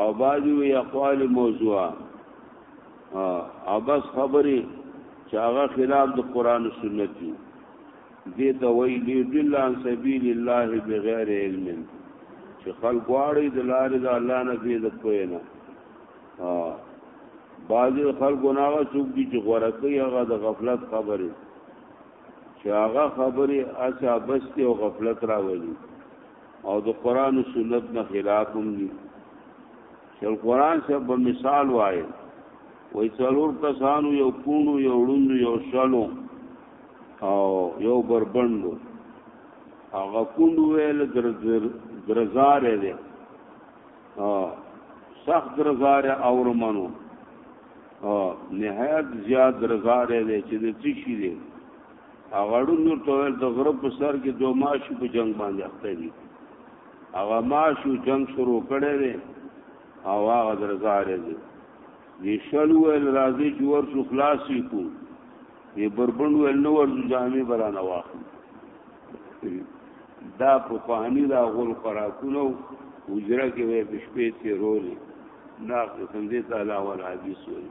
او بعضی وی اقوال موضوع او بس خبرې چې هغه خلاف د قران او سنت دي دې ته وی لیدل عن سبیل الله بغیر علم چې خلق واړي د لارې د الله نه دې د کوی نه بعضی خلق ناغه څوک دي چې غوړه کوي هغه د غفلت خبرې چې هغه خبرې اچا بسته او غفلت راولي او د قران او سنت نه خلاف هم دي چې قران څخه په مثال وای وای څلور کسانو یو کونو یو وړوند یو شالو او یو بربندو هغه کونو ویل درزر درزار دی ها سخت درزار اورمنو ها نهایت زیات درزار دی چې د تشی دی هغه ډونو ته ویل د غره په سر کې دوه ماشو په جنگ باندې اخته دي هغه ماشو جنگ شروع کړي دي او هغه درځاره دي دي شل ویل راځي چې ورسو خلاصي کو دي بربند ویل نو ورسو جامې برانه واخلي دا په پانی دا غول خراکونو وجره کې به شپې تیرولې دا څنګه تعالی ول حدیث وایي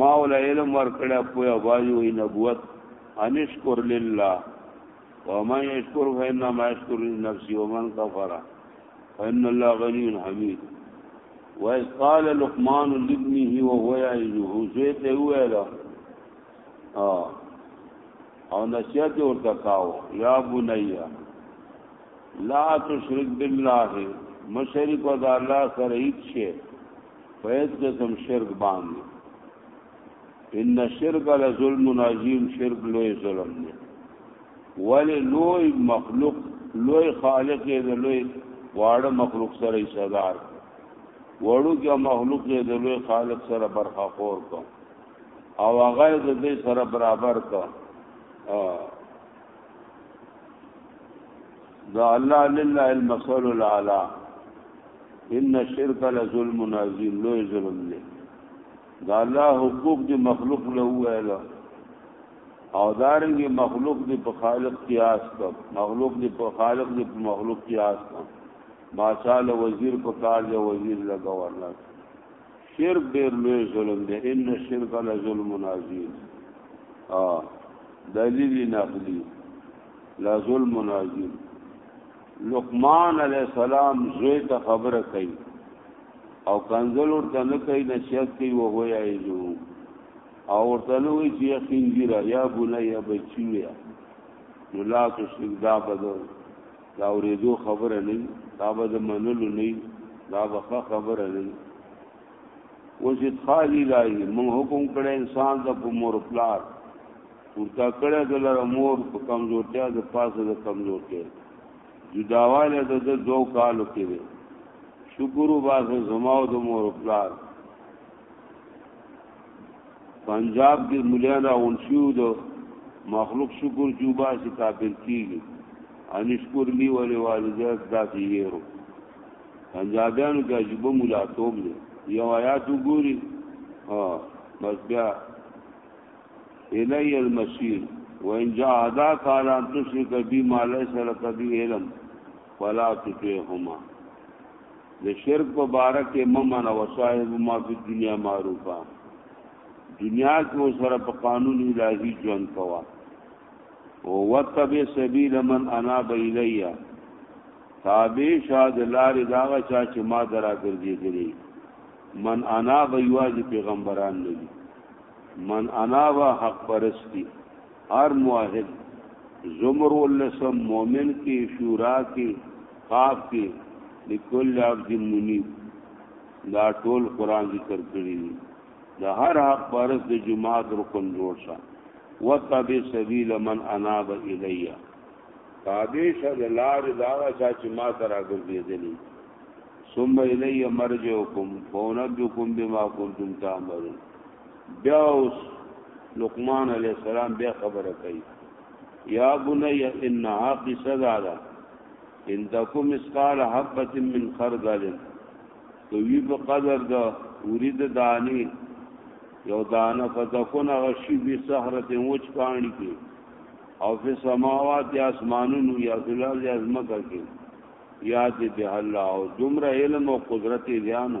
ما ول علم ورکړه پویا وایو ای نبوت انشکر لله ومن یشکر فإنما یشکر لنفسه ومن کفر فإن الله غنی حمید وإذ قال لقمان لابنه وهو يعظه زيت ویلا او نصیحت ورته کاو یا بنیا لا تشرک بالله مشرک و الله سره هیڅ شي فیض قسم شرک باندې ان شرک لظلم عظیم شرک لوی ظلم دی ولی لوی مخلوق لوی خالق دی لوی واړه مخلوق سره صدار وړو کې مخلوق دی لوی خالق سره برخه خور کو او هغه دې سره برابر کو دا الله لله المثل الاعلى ان الشرك لظلم عظیم لوی ظلم دی دا الله حقوق دی مخلوق له ویل او دارنګ مخلوق دی په خالق قیاس کا مخلوق دی په خالق دی په مخلوق قیاس کا ماشاءالله وزیر په کار دی وزیر لگا ورنه شرک ډیر لوی ظلم دی ان شرک لظلم عظیم ا دلیل نقلی لظلم عظیم لقمان علیہ السلام زوی ته خبره کوي او کنزل ورته نه کوي نصیحت کوي او هو یا ایزو او ورته نه وي چې خنجیرا یا بنیا بچیا نو لا تشرک دا بدو دا اورېدو خبره نه وي دا به د منلو نه وي دا به ښه خبره نه وي اوس ادخال الهي موږ حکم کړی انسان ته په مور پلار ورته کړی د لره مور په کمزورتیا د پاسه د کمزورتیا جداواله د د دوه کالو کې دی شکر وباسه زما او د مور پلار پنجاب کې مليان راون شو دو مخلوق شکر جوبا سي کافر کیږي ان شکر لی ولې والدات دا کیږي پنجابیانو کې عجیب مولا توب دي یو آیات وګوري ها بس بیا الی المسیر وان جاهداک علی ان تشرک بی ما ليس لك به علم فلا تطعهما د شرک په باره کې ممن او صاحب ما په دنیا معروفه دنیا کې سره په قانون الهي ژوند کوا او وتب سبیل من انا بیلیا تابع شاد لار داغه چا چې ما درا ګرځېدلې من انا بیواز پیغمبران نه من انا وا حق پرستی هر موحد زمر ولسم مومن کی شورا کی قاف کی لکل عبد منیب دا ټول قران ذکر کړی دی د هر حق پرس د جماعت رکن جوړ شه وتب سبیل من اناب الیا تابع شه د لار دا چا چې ما سره ګرځېدلی ثم الی مرجعکم فونبکم بما کنتم تعملون بیا اوس لقمان علیہ السلام بیا خبره کوي یا بنی انها قصه دارا ان تکو مسقال حبت من خردل کوي په قدر دا ورید دانی یو دانه فتكون غشی بی سحرت وچ پانی کی او فی سماوات یا اسمانونو یا فلال یا ازمکا کی یاد به الله او دومره علم او قدرت دیانو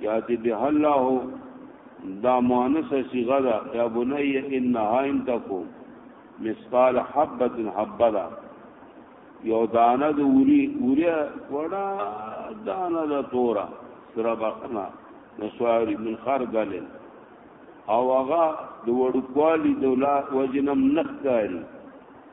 یاتی به الله دا مؤنث صیغه ده یا بنی انها ان تکو مثقال حبه حبدا یو دانه د وری وری وړا دانه د تورا سره بخنا نسواری من خردل او هغه د وړو کوالی د وجنم نخکاری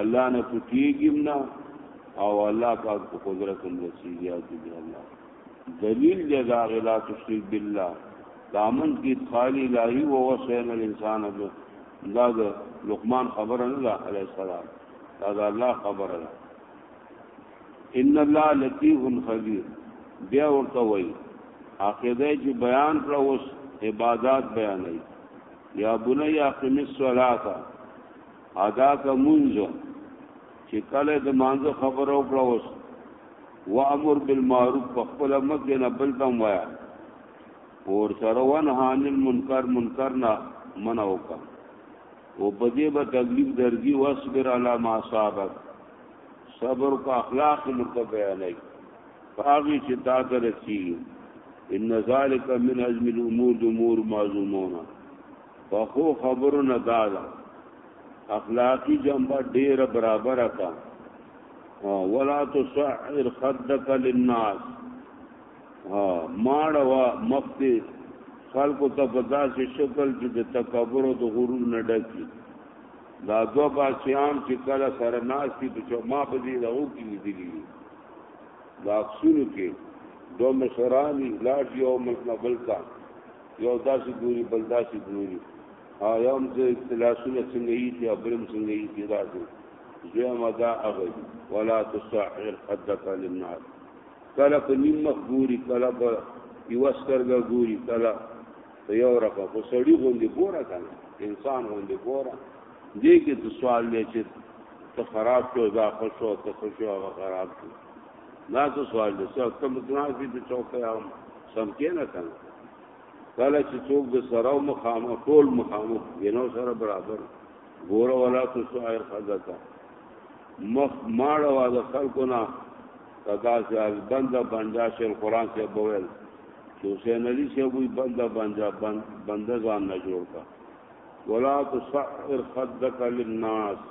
الله نه پټیږم نه او الله پاک په قدرت هم رسیږي او دی الله دلیل دی دا غلا تشریک بالله دامن کی خالی الہی و وسین الانسان ابو دا د لقمان خبره نه ده علی السلام دا د الله خبره ده ان الله لطیف خبیر بیا ورته وای عقیده چې بیان کړه اوس عبادت بیانای یا بنی اقم الصلاه ادا کا منځ چې کله د مانځ خبرو کړه اوس وامر بالمعروف فخپل مکه نه بل تم وایا اور سره ون هان المنکر منکر نه منع وکا او په دې به تکلیف درځي واصبر علی ما صابک صبر کا اخلاق لکه بیانای پاغي چې تا درسي ان ذالک من عزم الامور امور معزومونه په خو خبرو نه دا ده اخلاقی جنبه ډیره برابر کا ولا تصعر خدك للناس ماړه وا مخته خلکو ته په داسې شکل چې د تکبر او د غرور نه ډکی دا دو باسیان چې کله سره ناس کی په ما په دې راو کې لیدلی دا اکسونو کې دو مشرانی لاټ یو مطلب بلتا یو داسې ګوري بل داسې ګوري ها یو هم چې لاسونه څنګه یې دي او بل هم څنګه یې دي داسې دویم دا هغه دي ولا تصعر خدك للناس کله په نیم مخ ګوري کله په یو سترګه ګوري کله په یو رقم خو سړي غوندې ګوره کنه انسان غوندې ګوره دې کې د سوال دی چې ته خراب شو دا خوشو ته خوشو هغه خراب شو دا څه سوال دی څو کم ځناس دي چې چوکه او سم کې نه کنه کله چې څوک د سره مخامخ ټول مخامخ ینو سره برابر ګور ولا تو سائر خدتا مخ ماړه وا د خلکو نه تدا چې البند بندا شل قران سے بوول چې حسین علی سے وی بندا بندا بندا ځان نه جوړ کا ولا تو سائر خدتا للناس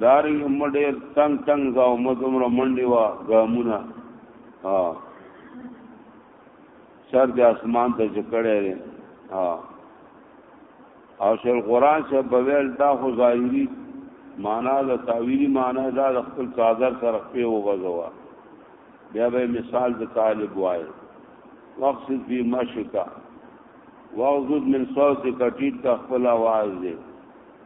دارنګ مډیر تنگ تنگ زاو مزمر منډي وا غامونه ها سر د اسمان ته چکړې لري ها او شل قران شه بویل دا خو ظاهری معنا دا تعویلی معنا دا خپل صادر سره په وغزوا بیا به مثال د طالب وای مقصد فی مشکا واغذد من صوت کټیټ کا خپل आवाज دی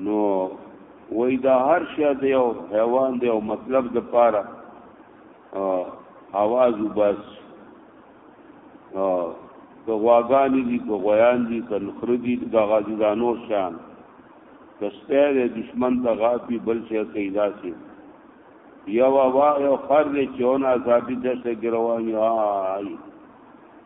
نو وای دا هر شی دی او حیوان دی او مطلب د پاره आवाज وباس که غواګانی دي که غویان دي که نخره دي د غازی دا نور شان که سپی دی دشمن ته غاپي بل شی کوي داسې یو وا یو خر دی چې اون عذابي دسته ګرواني آی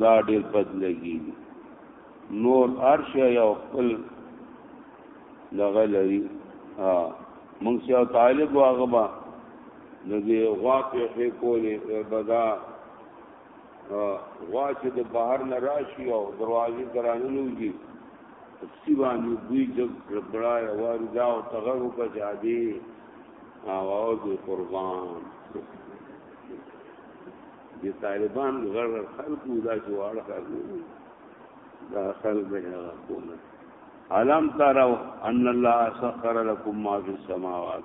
دا ډیر بد لګي نور ارشه یو خپل دغه لري ها مونږ یو طالب واغه با د دې غوا په کولې بدا غوا چې د بهر نه راشي او دروازې درانه نوږي سی باندې دوی جګ ربړای وار دا او تغر په جادي او او قربان د طالبان غړ خلکو دا چې واړه خلکو دا خلک به هغه کونه علم ترو ان الله سخر لكم ما في السماوات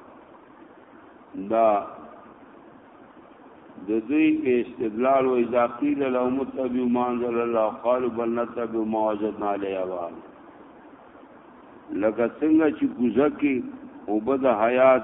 دا د دوی په استدلال او اذا قيل لهم اتبعوا ما انزل الله قالوا بل نتبع ما وجدنا عليه آباءنا لکه څنګه چې کوزه کې او بد حیات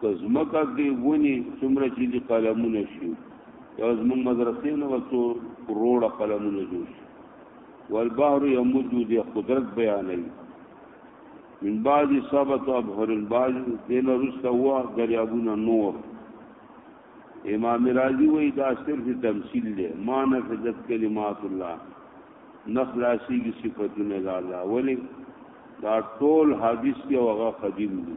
که ځمکه کې ونې څومره چې دي قلمونه شي یو زموږ مدرسې نه به څو کروړه قلمونه جوړ شي والبحر یمد د قدرت بیانوي من بعد سبت ابهر الباج دین رسته هو دریابونه نور امام رازی وای دا صرف تمثيل دی ما نفذت کلمات الله نخلاصي کی صفاتونه الله ولی دا ټول حدیث کې هغه قدیم دي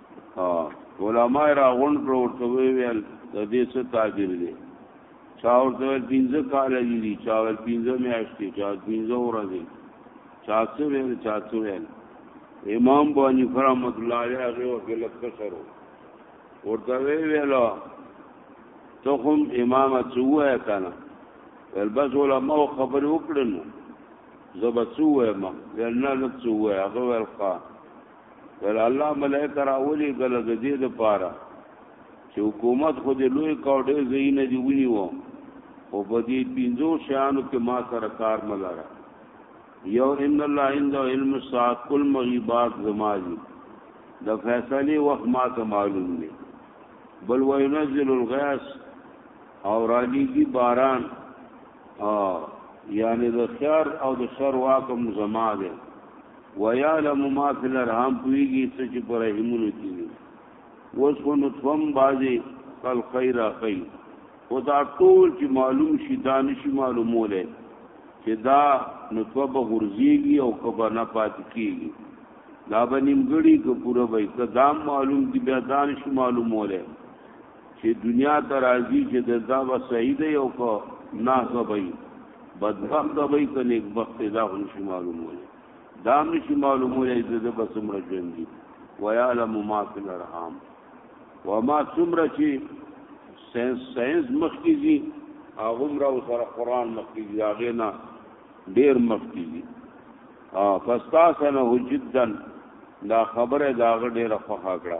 ها علماء را غون کړو ورته ویل د دې څه تعبیر دی چا ورته ویل پنځه کال دي چا ول پنځه میاشتې چا پنځه ورځې چا څه ویل چا څه ویل امام بانی فرحمت الله علیه هغه وخت لکه سره ورته ویل ته هم امام څوه کنه ول بس علماء خبر وکړنو زبڅوه ما ول نه څوه هغه ورخه ول الله ملائک راولي ګل د دې د پاره چې حکومت خو دې لوی کاوډې زین دی ونیو او په دې پینځو شیانو کې ما سره کار ملاره یو ان الله عند علم الساعه کل مغیبات زماجی د فیصله وخت ما ته معلوم دی بل وینزل الغیث او رالیږي باران ها یعنی د خیر او د شر واکم زما دی ويعلم ما في الارحام پويږي څه چې پر رحمونو کې وي وس خو نو تم بازي خل خیر اخی او دا ټول چې معلوم شي دا نشي معلوموله چې دا نطفه به غرزيږي او کبه نه پات کیږي دا به نیمګړی که پوره وي که دا معلوم دي بیا دا نشي معلوموله چې دنیا ته راځي چې د دا به صحیح دی او که نه به وي بدبخت به وي که نیکبخت دا هم شي معلومول دا هم شي معلومول چې د به څومره ژوند دي ویعلم ما فی الارحام وما څومره چې ساينس ساينس مخکې دي هغه را سره قران مخکې دي هغه نه ډیر مخکې دي ا فاستاسنه جدا دا خبره دا ډیره خوخه کړه